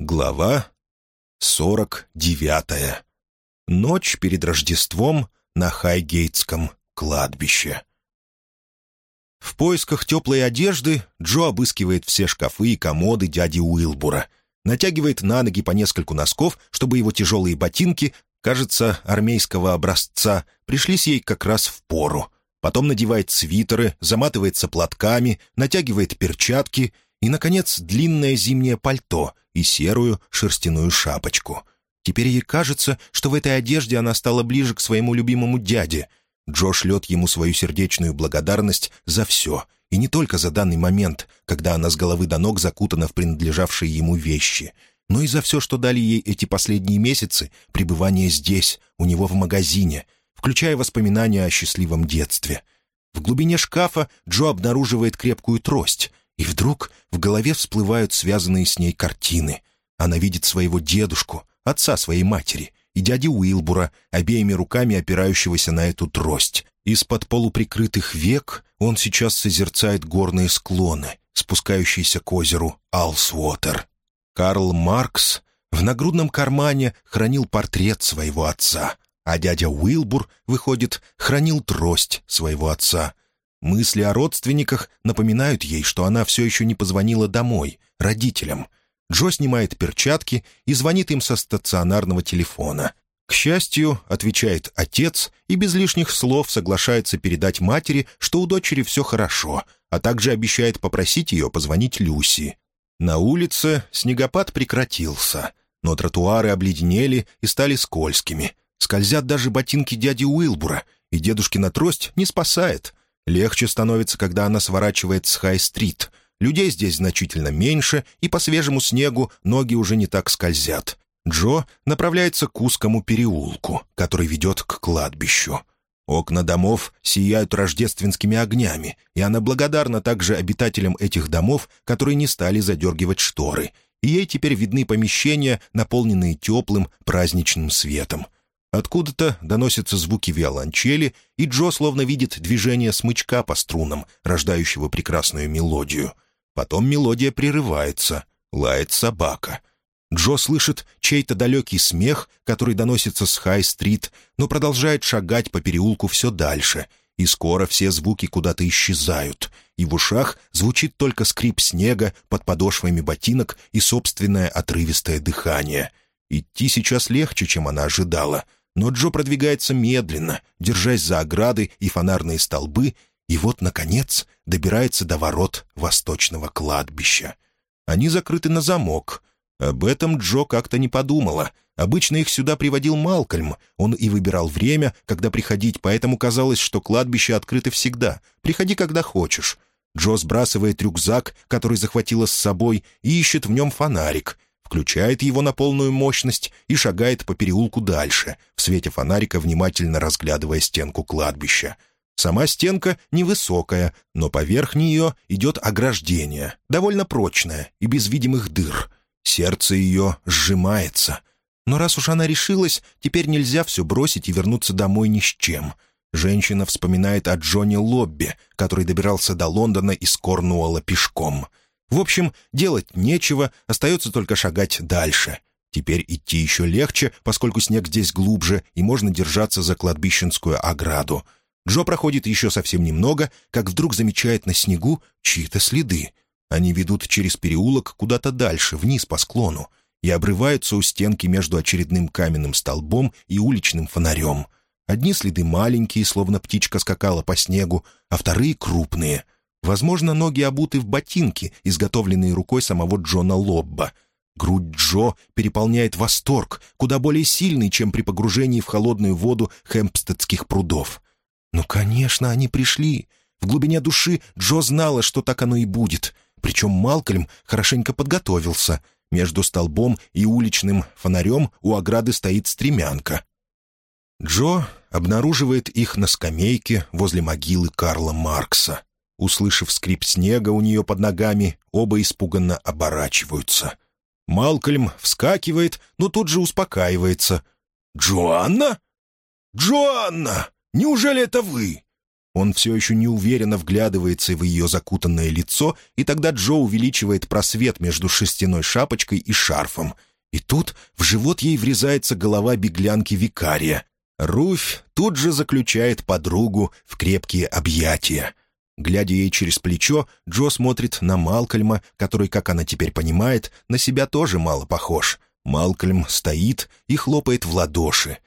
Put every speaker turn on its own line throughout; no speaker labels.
Глава сорок девятая. Ночь перед Рождеством на Хайгейтском кладбище. В поисках теплой одежды Джо обыскивает все шкафы и комоды дяди Уилбура, натягивает на ноги по нескольку носков, чтобы его тяжелые ботинки, кажется, армейского образца, пришлись ей как раз в пору. Потом надевает свитеры, заматывается платками, натягивает перчатки и, наконец, длинное зимнее пальто и серую шерстяную шапочку. Теперь ей кажется, что в этой одежде она стала ближе к своему любимому дяде — Джо шлет ему свою сердечную благодарность за все, и не только за данный момент, когда она с головы до ног закутана в принадлежавшие ему вещи, но и за все, что дали ей эти последние месяцы пребывания здесь, у него в магазине, включая воспоминания о счастливом детстве. В глубине шкафа Джо обнаруживает крепкую трость, и вдруг в голове всплывают связанные с ней картины. Она видит своего дедушку, отца своей матери — и дяди Уилбура, обеими руками опирающегося на эту трость. Из-под полуприкрытых век он сейчас созерцает горные склоны, спускающиеся к озеру Алсуотер. Карл Маркс в нагрудном кармане хранил портрет своего отца, а дядя Уилбур, выходит, хранил трость своего отца. Мысли о родственниках напоминают ей, что она все еще не позвонила домой, родителям — Джо снимает перчатки и звонит им со стационарного телефона. К счастью, отвечает отец и без лишних слов соглашается передать матери, что у дочери все хорошо, а также обещает попросить ее позвонить Люси. На улице снегопад прекратился, но тротуары обледенели и стали скользкими. Скользят даже ботинки дяди Уилбура, и дедушкина трость не спасает. Легче становится, когда она сворачивает с Хай-стрит — Людей здесь значительно меньше, и по свежему снегу ноги уже не так скользят. Джо направляется к узкому переулку, который ведет к кладбищу. Окна домов сияют рождественскими огнями, и она благодарна также обитателям этих домов, которые не стали задергивать шторы, и ей теперь видны помещения, наполненные теплым праздничным светом. Откуда-то доносятся звуки виолончели, и Джо словно видит движение смычка по струнам, рождающего прекрасную мелодию — Потом мелодия прерывается, лает собака. Джо слышит чей-то далекий смех, который доносится с Хай-стрит, но продолжает шагать по переулку все дальше, и скоро все звуки куда-то исчезают, и в ушах звучит только скрип снега под подошвами ботинок и собственное отрывистое дыхание. Идти сейчас легче, чем она ожидала, но Джо продвигается медленно, держась за ограды и фонарные столбы, и вот, наконец, добирается до ворот восточного кладбища. Они закрыты на замок. Об этом Джо как-то не подумала. Обычно их сюда приводил Малкольм. Он и выбирал время, когда приходить, поэтому казалось, что кладбище открыто всегда. Приходи, когда хочешь. Джо сбрасывает рюкзак, который захватила с собой, и ищет в нем фонарик. Включает его на полную мощность и шагает по переулку дальше, в свете фонарика внимательно разглядывая стенку кладбища. Сама стенка невысокая, но поверх нее идет ограждение, довольно прочное и без видимых дыр. Сердце ее сжимается. Но раз уж она решилась, теперь нельзя все бросить и вернуться домой ни с чем. Женщина вспоминает о Джоне Лобби, который добирался до Лондона из Корнуолла пешком. В общем, делать нечего, остается только шагать дальше. Теперь идти еще легче, поскольку снег здесь глубже, и можно держаться за кладбищенскую ограду — Джо проходит еще совсем немного, как вдруг замечает на снегу чьи-то следы. Они ведут через переулок куда-то дальше, вниз по склону, и обрываются у стенки между очередным каменным столбом и уличным фонарем. Одни следы маленькие, словно птичка скакала по снегу, а вторые — крупные. Возможно, ноги обуты в ботинки, изготовленные рукой самого Джона Лобба. Грудь Джо переполняет восторг, куда более сильный, чем при погружении в холодную воду хэмпстедских прудов. Ну, конечно, они пришли. В глубине души Джо знала, что так оно и будет. Причем Малкольм хорошенько подготовился. Между столбом и уличным фонарем у ограды стоит стремянка. Джо обнаруживает их на скамейке возле могилы Карла Маркса. Услышав скрип снега у нее под ногами, оба испуганно оборачиваются. Малкольм вскакивает, но тут же успокаивается. «Джоанна? Джоанна!» Неужели это вы?» Он все еще неуверенно вглядывается в ее закутанное лицо, и тогда Джо увеличивает просвет между шерстяной шапочкой и шарфом. И тут в живот ей врезается голова беглянки викария. Руфь тут же заключает подругу в крепкие объятия. Глядя ей через плечо, Джо смотрит на Малкольма, который, как она теперь понимает, на себя тоже мало похож. Малкольм стоит и хлопает в ладоши.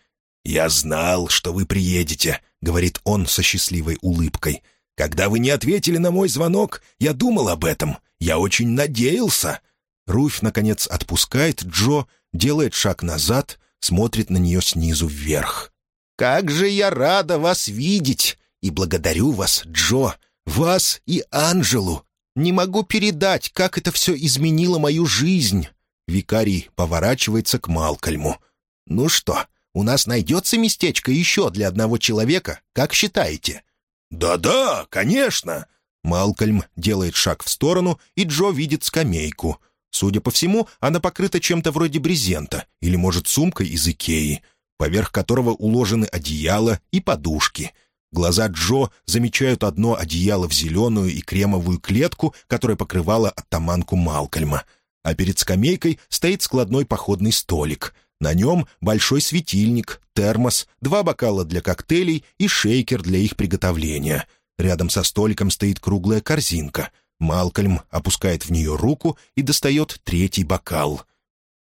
«Я знал, что вы приедете», — говорит он со счастливой улыбкой. «Когда вы не ответили на мой звонок, я думал об этом. Я очень надеялся». Руфь, наконец, отпускает Джо, делает шаг назад, смотрит на нее снизу вверх. «Как же я рада вас видеть! И благодарю вас, Джо, вас и Анжелу. Не могу передать, как это все изменило мою жизнь». Викарий поворачивается к Малкольму. «Ну что, у нас найдется местечко еще для одного человека, как считаете?» «Да-да, конечно!» Малкольм делает шаг в сторону, и Джо видит скамейку. Судя по всему, она покрыта чем-то вроде брезента, или, может, сумкой из Икеи, поверх которого уложены одеяло и подушки. Глаза Джо замечают одно одеяло в зеленую и кремовую клетку, которая покрывала оттаманку Малкольма. А перед скамейкой стоит складной походный столик — на нем большой светильник, термос, два бокала для коктейлей и шейкер для их приготовления. Рядом со столиком стоит круглая корзинка. Малкольм опускает в нее руку и достает третий бокал.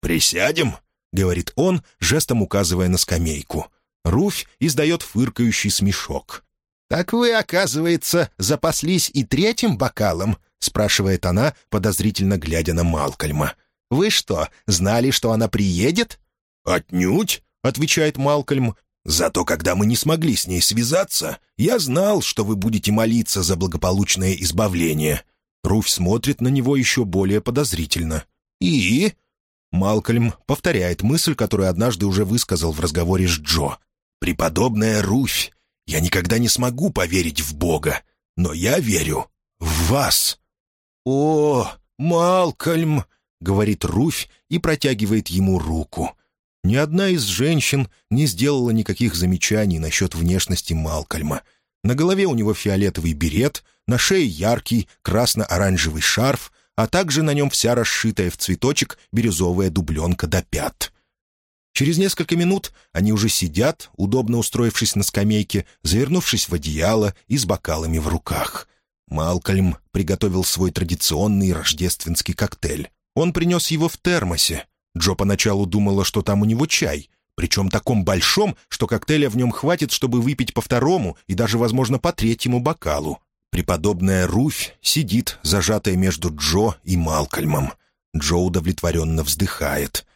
«Присядем?» — говорит он, жестом указывая на скамейку. Руфь издает фыркающий смешок. «Так вы, оказывается, запаслись и третьим бокалом?» — спрашивает она, подозрительно глядя на Малкольма. «Вы что, знали, что она приедет?» «Отнюдь», — отвечает Малкольм. «Зато когда мы не смогли с ней связаться, я знал, что вы будете молиться за благополучное избавление». Руфь смотрит на него еще более подозрительно. «И?» Малкольм повторяет мысль, которую однажды уже высказал в разговоре с Джо. «Преподобная Руфь, я никогда не смогу поверить в Бога, но я верю в вас». «О, Малкольм!» — говорит Руфь и протягивает ему руку. Ни одна из женщин не сделала никаких замечаний насчет внешности Малкольма. На голове у него фиолетовый берет, на шее яркий красно-оранжевый шарф, а также на нем вся расшитая в цветочек бирюзовая дубленка до пят. Через несколько минут они уже сидят, удобно устроившись на скамейке, завернувшись в одеяло и с бокалами в руках. Малкольм приготовил свой традиционный рождественский коктейль. Он принес его в термосе, Джо поначалу думала, что там у него чай, причем таком большом, что коктейля в нем хватит, чтобы выпить по второму и даже, возможно, по третьему бокалу. Преподобная Руфь сидит, зажатая между Джо и Малкольмом. Джо удовлетворенно вздыхает.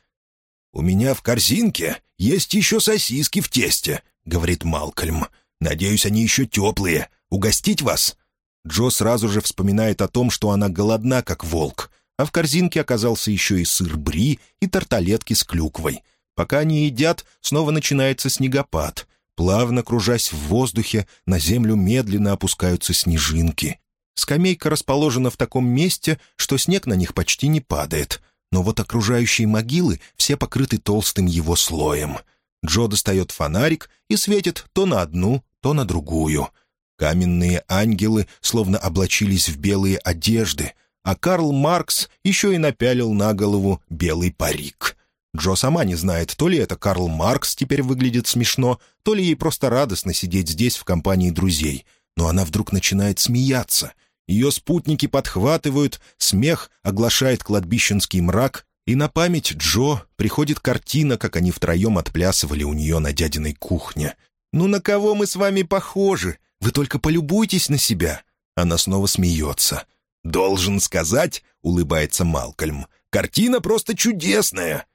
«У меня в корзинке есть еще сосиски в тесте», — говорит Малкольм. «Надеюсь, они еще теплые. Угостить вас?» Джо сразу же вспоминает о том, что она голодна, как волк а в корзинке оказался еще и сыр бри и тарталетки с клюквой. Пока они едят, снова начинается снегопад. Плавно кружась в воздухе, на землю медленно опускаются снежинки. Скамейка расположена в таком месте, что снег на них почти не падает. Но вот окружающие могилы все покрыты толстым его слоем. Джо достает фонарик и светит то на одну, то на другую. Каменные ангелы словно облачились в белые одежды — а Карл Маркс еще и напялил на голову белый парик. Джо сама не знает, то ли это Карл Маркс теперь выглядит смешно, то ли ей просто радостно сидеть здесь в компании друзей. Но она вдруг начинает смеяться. Ее спутники подхватывают, смех оглашает кладбищенский мрак, и на память Джо приходит картина, как они втроем отплясывали у нее на дядиной кухне. «Ну на кого мы с вами похожи? Вы только полюбуйтесь на себя!» Она снова смеется. «Должен сказать», — улыбается Малкольм, — «картина просто чудесная».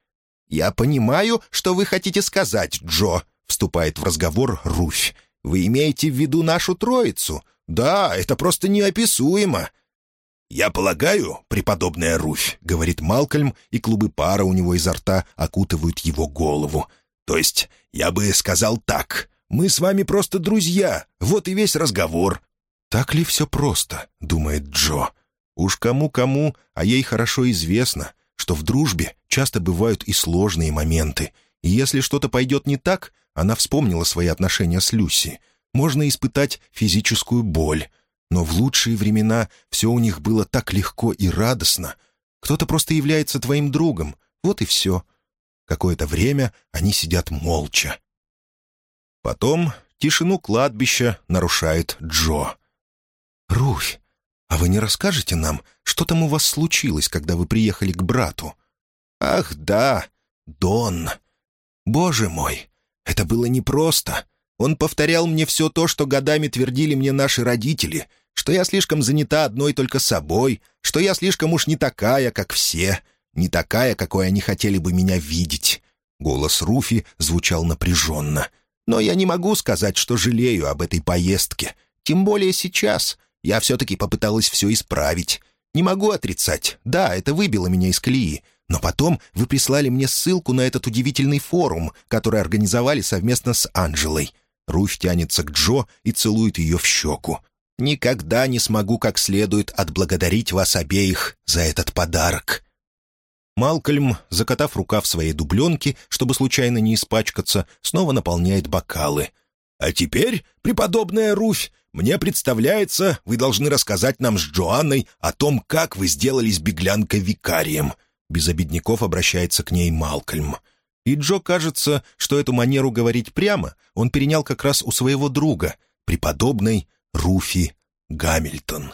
«Я понимаю, что вы хотите сказать, Джо», — вступает в разговор Руфь. «Вы имеете в виду нашу троицу? Да, это просто неописуемо». «Я полагаю, преподобная Руфь», — говорит Малкольм, и клубы пара у него изо рта окутывают его голову. «То есть, я бы сказал так. Мы с вами просто друзья. Вот и весь разговор. «Так ли все просто?» — думает Джо. Уж кому-кому, а ей хорошо известно, что в дружбе часто бывают и сложные моменты. И если что-то пойдет не так, она вспомнила свои отношения с Люси. Можно испытать физическую боль. Но в лучшие времена все у них было так легко и радостно. Кто-то просто является твоим другом, вот и все. Какое-то время они сидят молча. Потом тишину кладбища нарушает Джо. «Руфь, а вы не расскажете нам, что там у вас случилось, когда вы приехали к брату?» «Ах, да, Дон. Боже мой, это было непросто. Он повторял мне все то, что годами твердили мне наши родители, что я слишком занята одной только собой, что я слишком уж не такая, как все, не такая, какой они хотели бы меня видеть». Голос Руфи звучал напряженно. «Но я не могу сказать, что жалею об этой поездке. Тем более сейчас. Я все-таки попыталась все исправить. Не могу отрицать. Да, это выбило меня из колеи. Но потом вы прислали мне ссылку на этот удивительный форум, который организовали совместно с Анжелой. Руфь тянется к Джо и целует ее в щеку. «Никогда не смогу как следует отблагодарить вас обеих за этот подарок». Малкольм, закатав рукав своей дубленки, чтобы случайно не испачкаться, снова наполняет бокалы. «А теперь, преподобная Руфь, мне представляется, вы должны рассказать нам с Джоанной о том, как вы сделались беглянкой-викарием». Без обидников обращается к ней Малкольм. И Джо кажется, что эту манеру говорить прямо он перенял как раз у своего друга, преподобной Руфи Гамильтон.